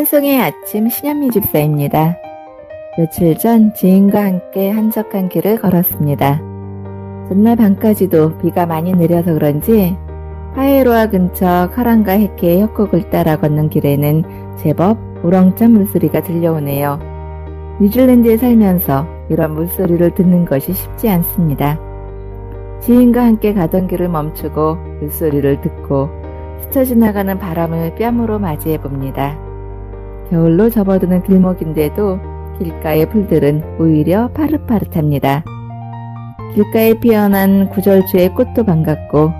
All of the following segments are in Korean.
찬송의 아침 신현미 집사입니다. 며칠 전 지인과 함께 한적한 길을 걸었습니다. 전날 밤까지도 비가 많이 내려서 그런지 파에로아 근처 카란가 해케의 협곡을 따라 걷는 길에는 제법 우렁찬 물소리가 들려오네요. 뉴질랜드에 살면서 이런 물소리를 듣는 것이 쉽지 않습니다. 지인과 함께 가던 길을 멈추고 물소리를 듣고 스쳐 지나가는 바람을 뺨으로 맞이해 봅니다. 겨울로 접어드는 길목인데도 길가의 풀들은 오히려 파릇파릇합니다. 길가에 피어난 구절초의 꽃도 반갑고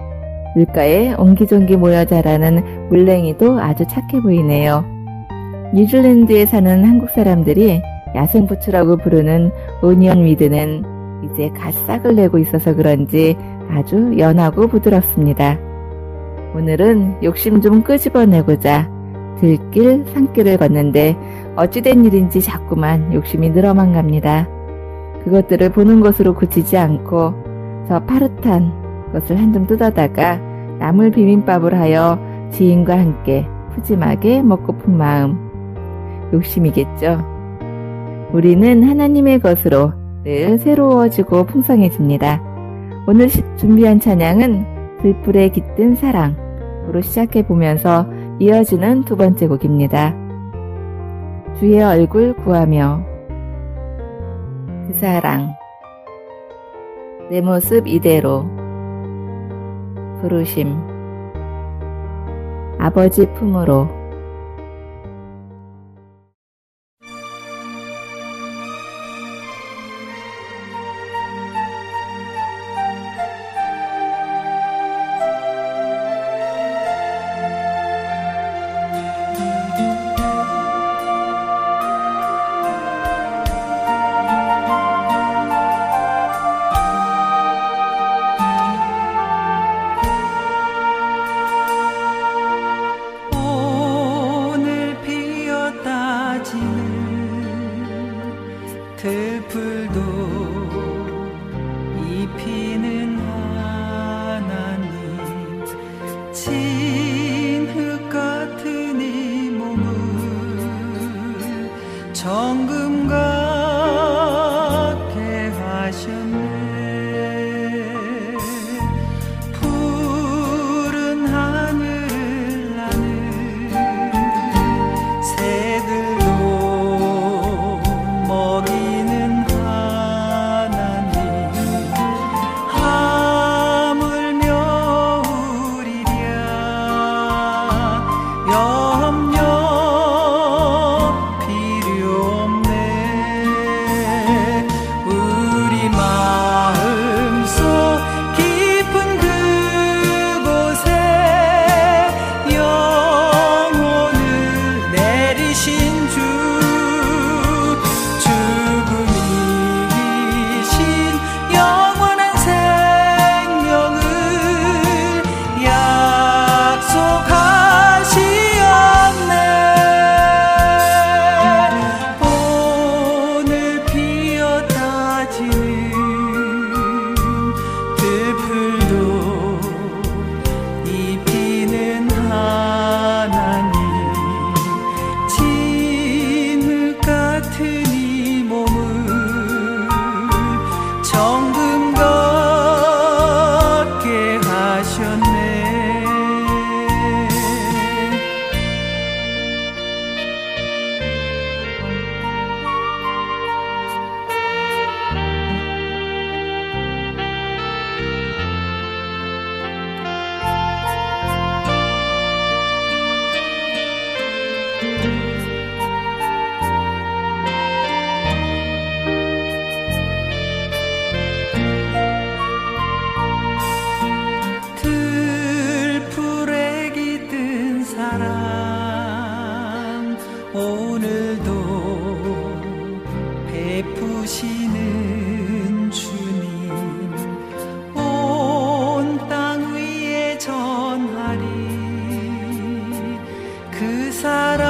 물가에 옹기종기 모여 자라는 물냉이도 아주 착해 보이네요. 뉴질랜드에 사는 한국 사람들이 야생부추라고 부르는 onion weed는 이제 갓 싹을 내고 있어서 그런지 아주 연하고 부드럽습니다. 오늘은 욕심 좀 끄집어내고자 들길 산길을 걷는데 어찌된 일인지 자꾸만 욕심이 늘어만 갑니다. 그것들을 보는 것으로 그치지 않고 저 파릇한 것을 한점 뜯어다가 나물 비빔밥을 하여 지인과 함께 푸짐하게 먹고픈 마음. 욕심이겠죠. 우리는 하나님의 것으로 늘 새로워지고 풍성해집니다. 오늘 준비한 찬양은 들불에 깃든 사랑으로 시작해 보면서 이어지는 두 번째 곡입니다. 주의 얼굴 구하며 그 사랑 내 모습 이대로 부르심 아버지 품으로 사랑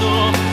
사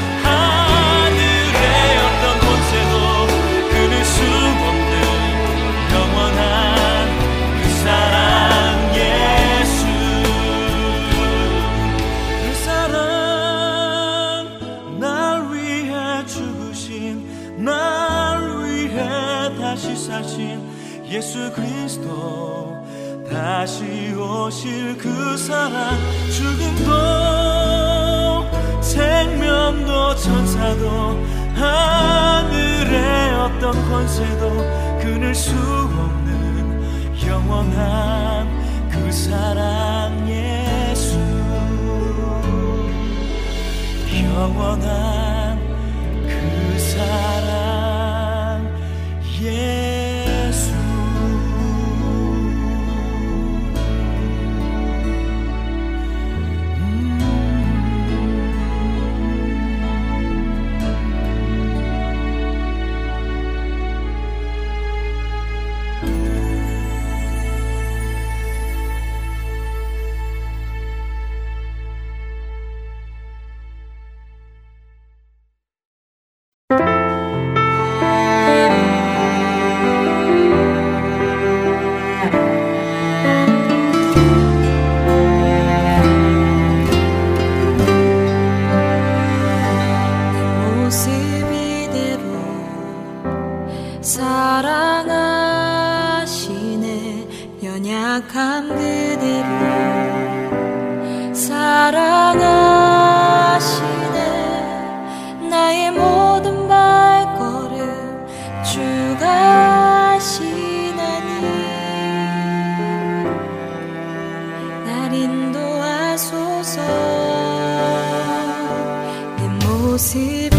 날 인도하소서. 내 모습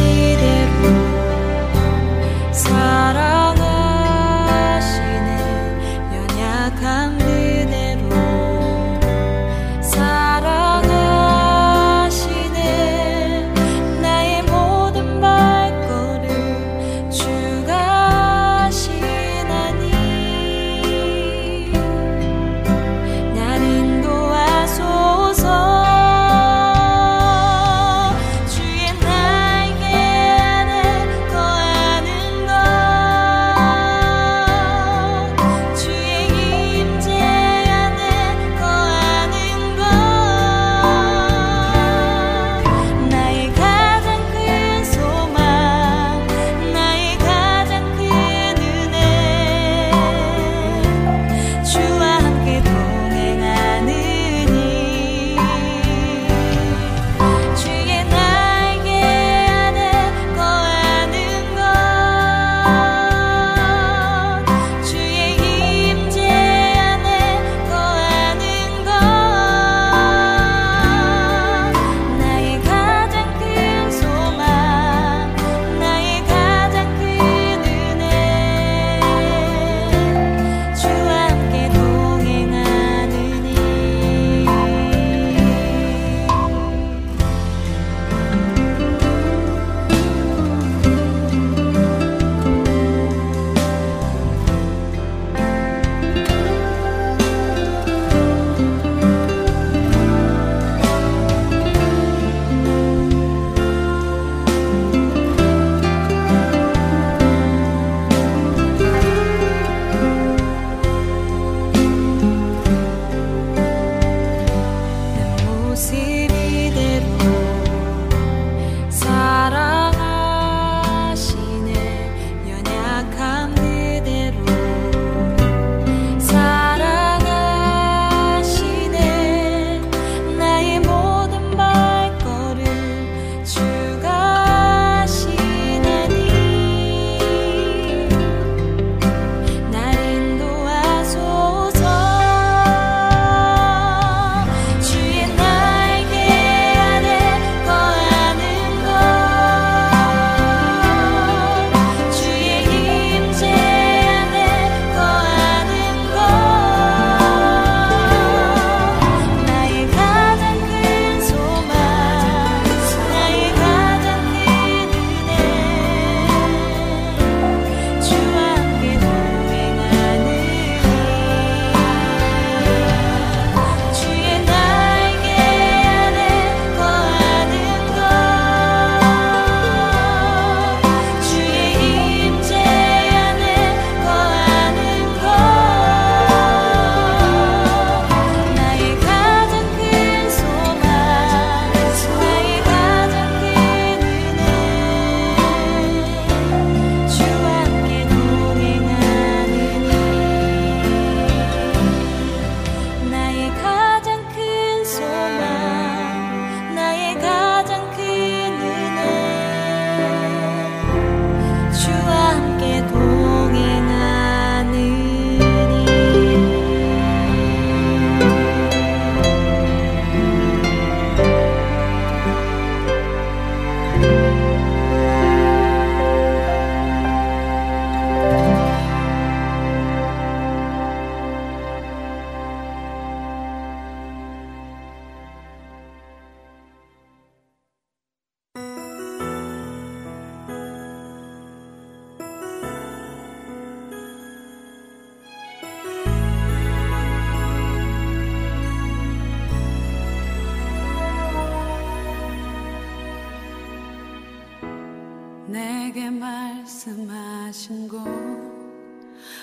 말씀하신 곳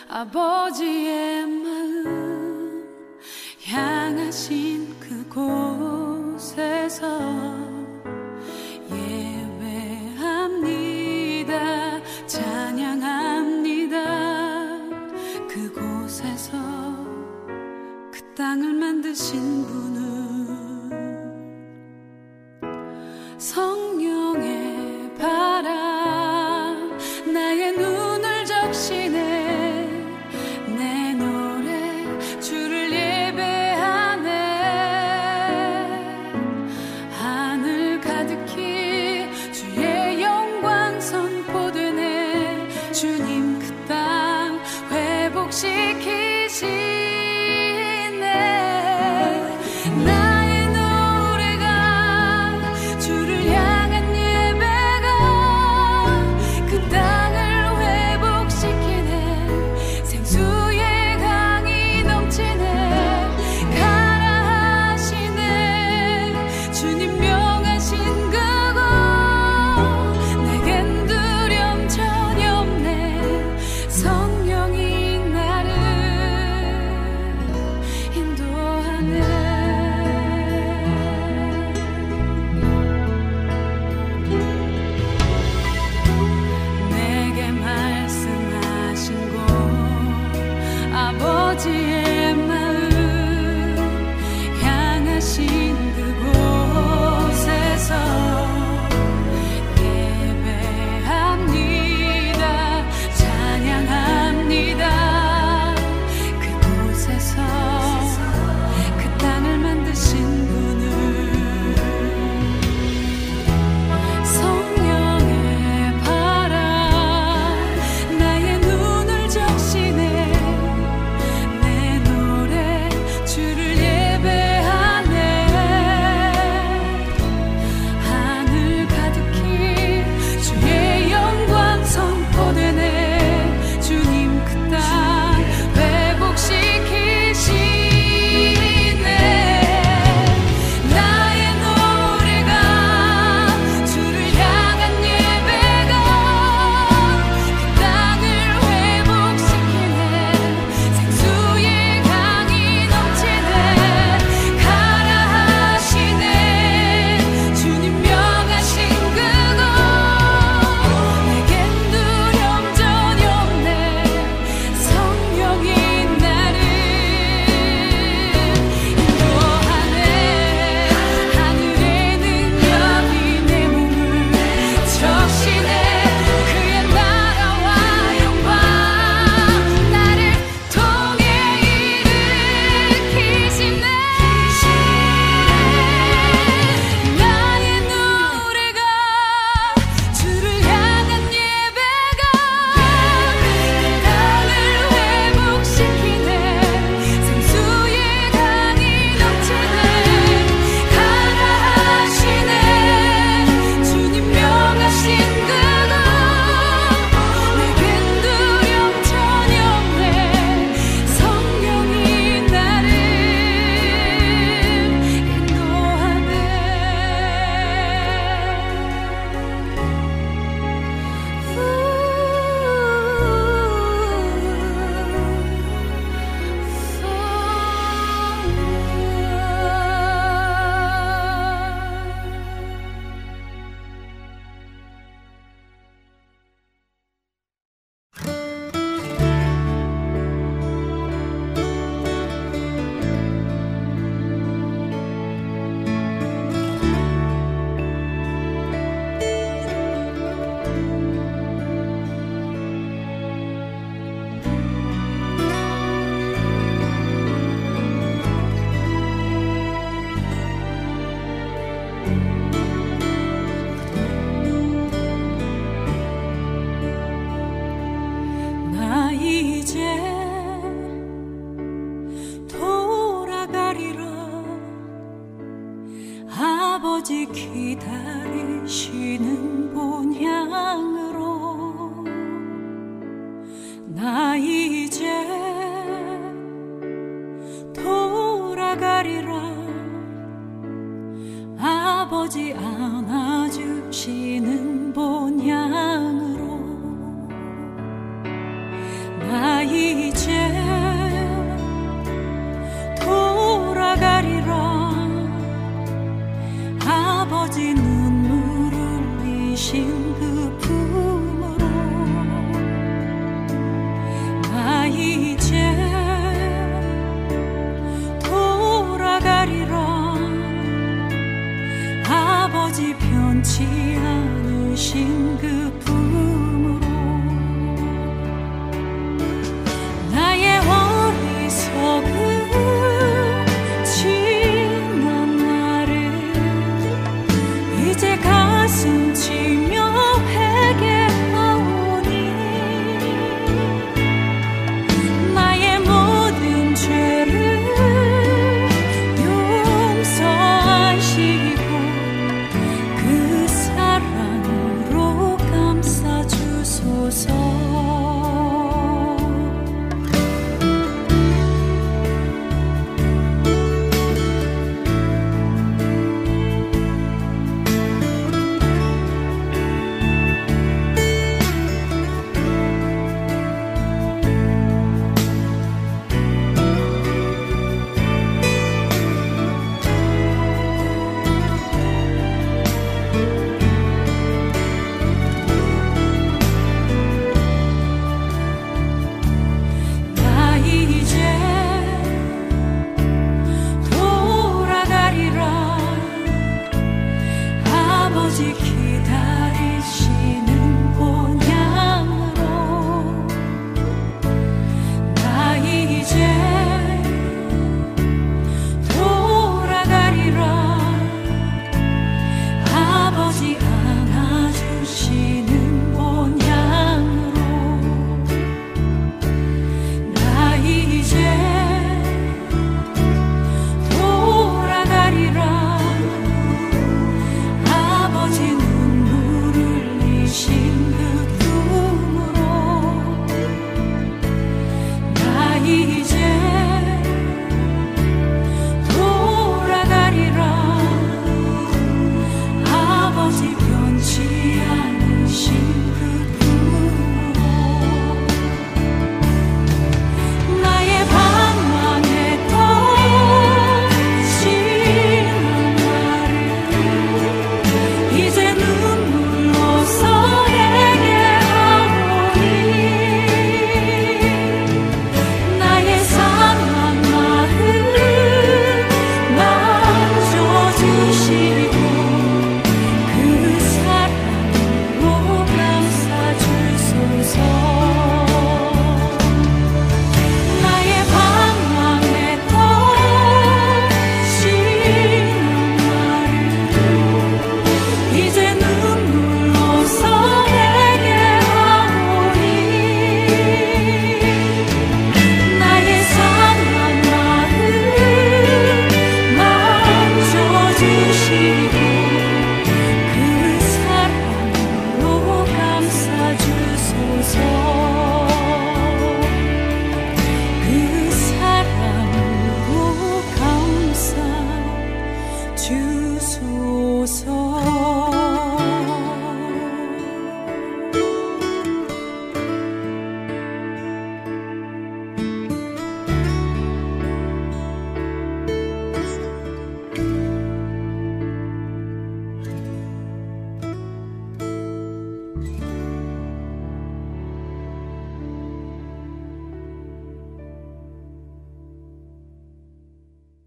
아버지의 마음 향하신 그곳에서 예배합니다 찬양합니다. 그곳에서 그 땅을 만드신 분은 성령